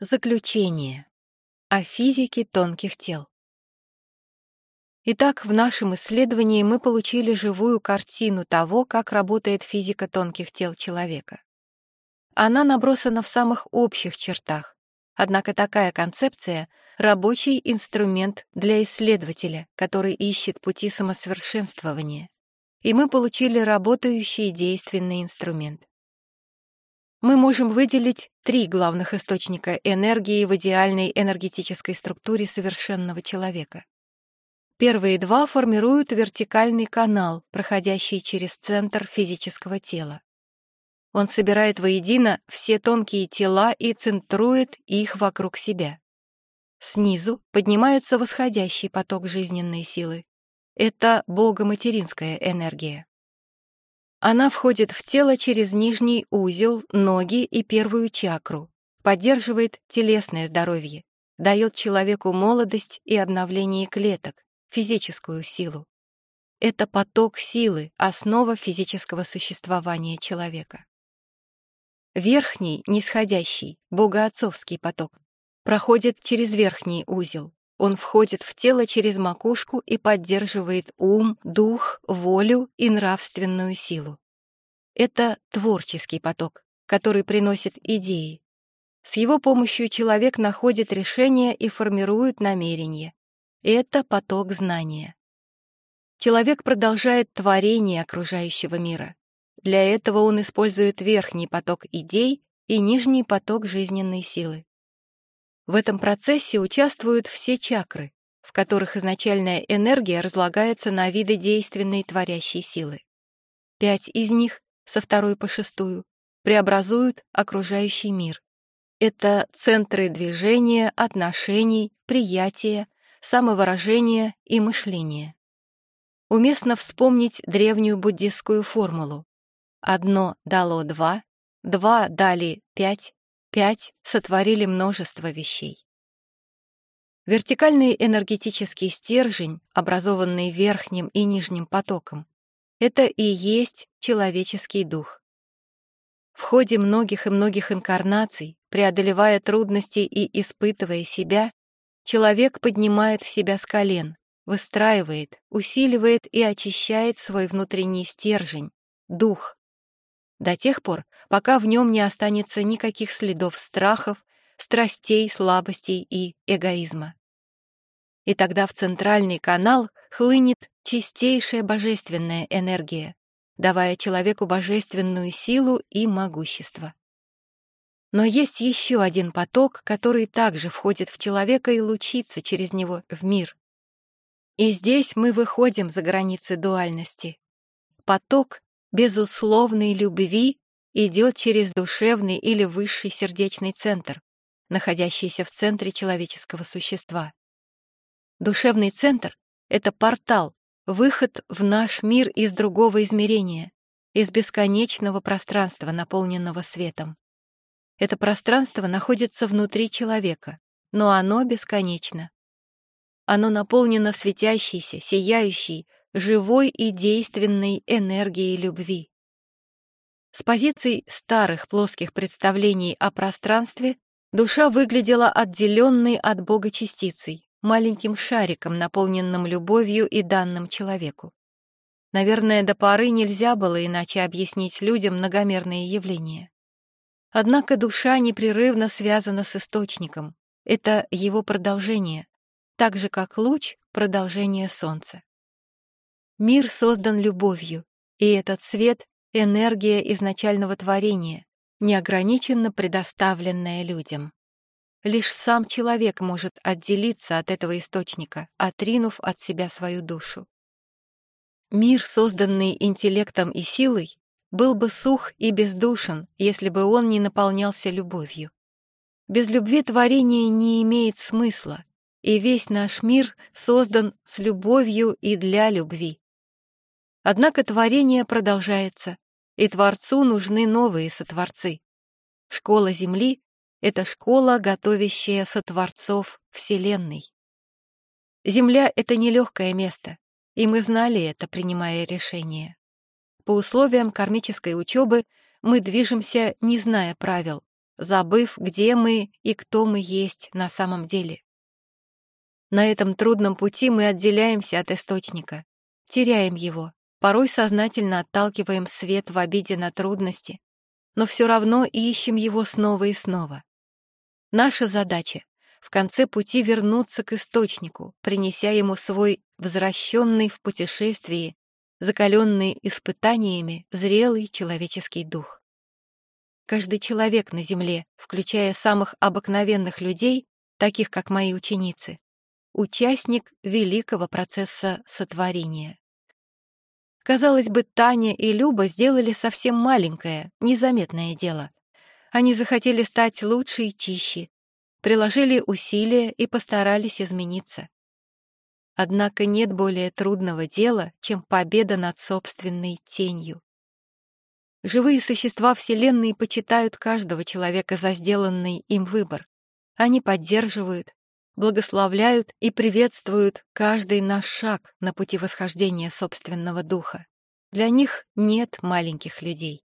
Заключение. О физике тонких тел. Итак, в нашем исследовании мы получили живую картину того, как работает физика тонких тел человека. Она набросана в самых общих чертах, однако такая концепция — рабочий инструмент для исследователя, который ищет пути самосовершенствования. И мы получили работающий действенный инструмент мы можем выделить три главных источника энергии в идеальной энергетической структуре совершенного человека. Первые два формируют вертикальный канал, проходящий через центр физического тела. Он собирает воедино все тонкие тела и центрует их вокруг себя. Снизу поднимается восходящий поток жизненной силы. Это богоматеринская энергия. Она входит в тело через нижний узел, ноги и первую чакру, поддерживает телесное здоровье, дает человеку молодость и обновление клеток, физическую силу. Это поток силы, основа физического существования человека. Верхний, нисходящий, богоотцовский поток, проходит через верхний узел. Он входит в тело через макушку и поддерживает ум, дух, волю и нравственную силу. Это творческий поток, который приносит идеи. С его помощью человек находит решения и формирует намерения. Это поток знания. Человек продолжает творение окружающего мира. Для этого он использует верхний поток идей и нижний поток жизненной силы. В этом процессе участвуют все чакры, в которых изначальная энергия разлагается на виды действенной творящей силы. Пять из них со второй по шестую, преобразуют окружающий мир. Это центры движения, отношений, приятия, самовыражения и мышления. Уместно вспомнить древнюю буддистскую формулу. Одно дало два, два дали пять, пять сотворили множество вещей. Вертикальный энергетический стержень, образованный верхним и нижним потоком, это и есть человеческий дух. В ходе многих и многих инкарнаций, преодолевая трудности и испытывая себя, человек поднимает себя с колен, выстраивает, усиливает и очищает свой внутренний стержень, дух, до тех пор, пока в нем не останется никаких следов страхов, страстей, слабостей и эгоизма. И тогда в центральный канал хлынет чистейшая божественная энергия, давая человеку божественную силу и могущество. Но есть еще один поток, который также входит в человека и лучится через него в мир. И здесь мы выходим за границы дуальности. Поток безусловной любви идет через душевный или высший сердечный центр, находящийся в центре человеческого существа. Душевный центр — это портал, Выход в наш мир из другого измерения, из бесконечного пространства, наполненного светом. Это пространство находится внутри человека, но оно бесконечно. Оно наполнено светящейся, сияющей, живой и действенной энергией любви. С позиций старых плоских представлений о пространстве душа выглядела отделенной от Бога частицей, маленьким шариком, наполненным любовью и данным человеку. Наверное, до поры нельзя было иначе объяснить людям многомерные явления. Однако душа непрерывно связана с источником. Это его продолжение, так же, как луч — продолжение солнца. Мир создан любовью, и этот свет — энергия изначального творения, неограниченно предоставленная людям. Лишь сам человек может отделиться от этого источника, отринув от себя свою душу. Мир, созданный интеллектом и силой, был бы сух и бездушен, если бы он не наполнялся любовью. Без любви творение не имеет смысла, и весь наш мир создан с любовью и для любви. Однако творение продолжается, и Творцу нужны новые сотворцы. Школа Земли это школа, готовящая сотворцов Вселенной. Земля — это нелегкое место, и мы знали это, принимая решение. По условиям кармической учебы мы движемся, не зная правил, забыв, где мы и кто мы есть на самом деле. На этом трудном пути мы отделяемся от источника, теряем его, порой сознательно отталкиваем свет в обиде на трудности, но все равно ищем его снова и снова. Наша задача — в конце пути вернуться к источнику, принеся ему свой возвращенный в путешествии, закаленный испытаниями, зрелый человеческий дух. Каждый человек на Земле, включая самых обыкновенных людей, таких как мои ученицы, участник великого процесса сотворения. Казалось бы, Таня и Люба сделали совсем маленькое, незаметное дело. Они захотели стать лучше и чище, приложили усилия и постарались измениться. Однако нет более трудного дела, чем победа над собственной тенью. Живые существа Вселенной почитают каждого человека за сделанный им выбор. Они поддерживают, благословляют и приветствуют каждый наш шаг на пути восхождения собственного духа. Для них нет маленьких людей.